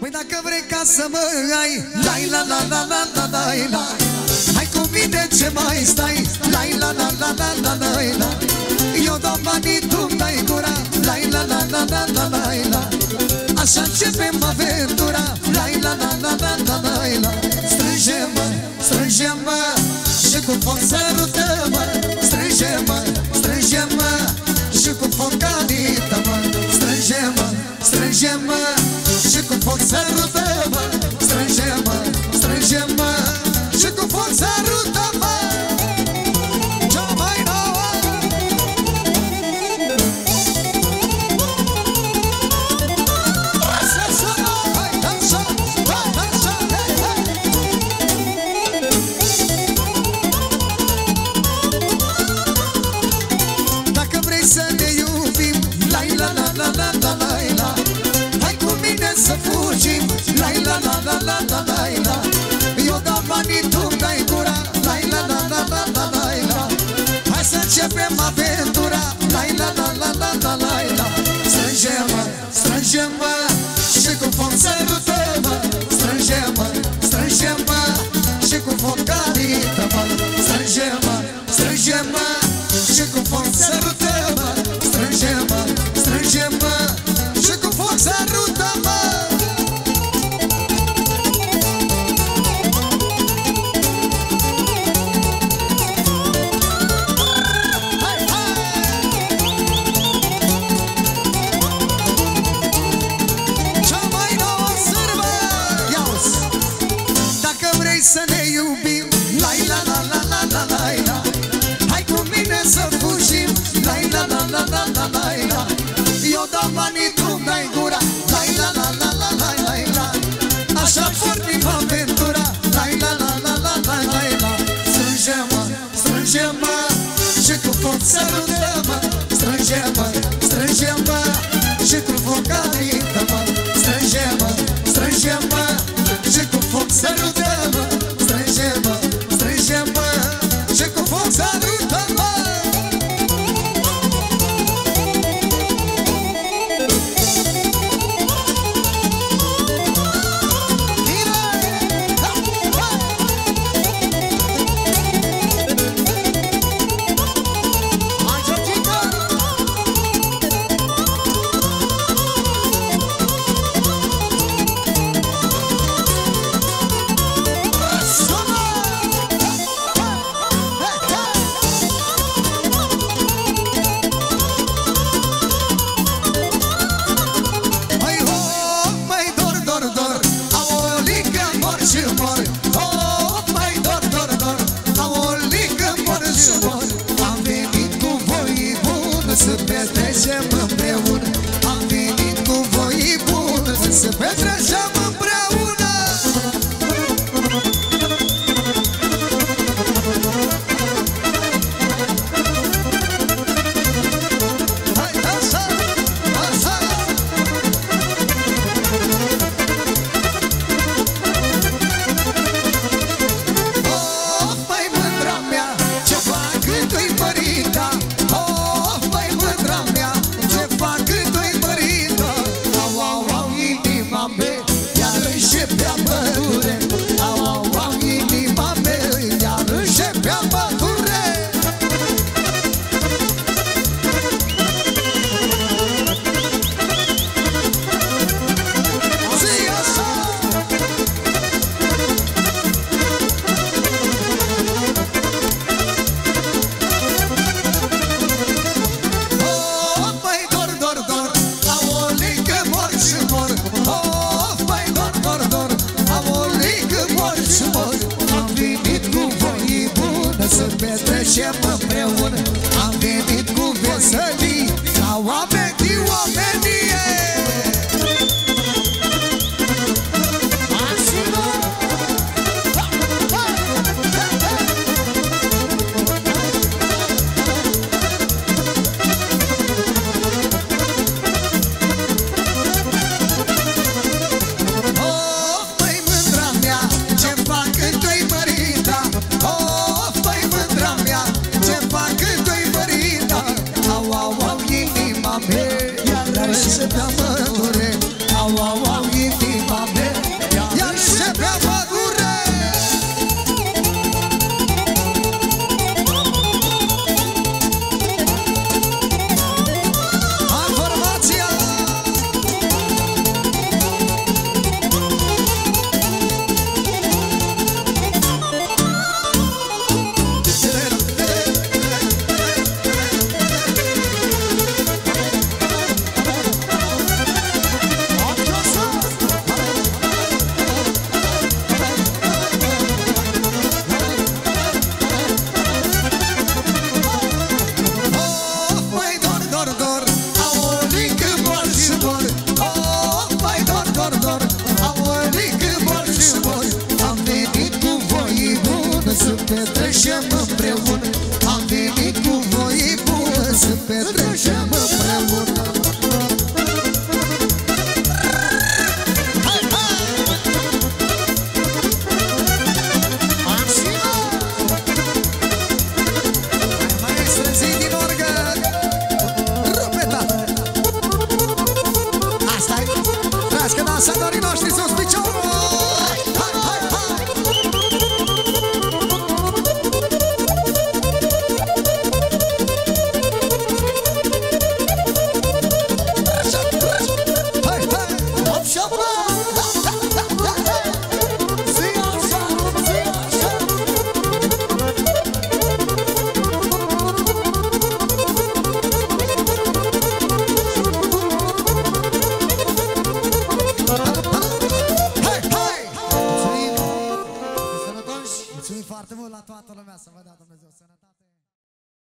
Păi dacă vrei ca să mă ai Lai la la la la la la la Hai cu mine ce mai stai Lai la la la la la la la Eu dau banii, tu dai gura Lai la la la la la la la Așa începem aventura Lai la la la la la la la Strânge-mă, strânge-mă Și cu foc sărută-mă Strânge-mă, strânge-mă Și cu foc calită-mă Strânge-mă, strânge-mă și cu forța sărută-mă Strânge-mă, strânge-mă Și cu forța sărută-mă Sempre trejando să petrecem împreună. Am venit cu veselii, la oameni din să te măture Au, au, au. petrecem împreună. Am venit cu voi bună Să petrecem împreună. Asta-i Trească dansatorii noștri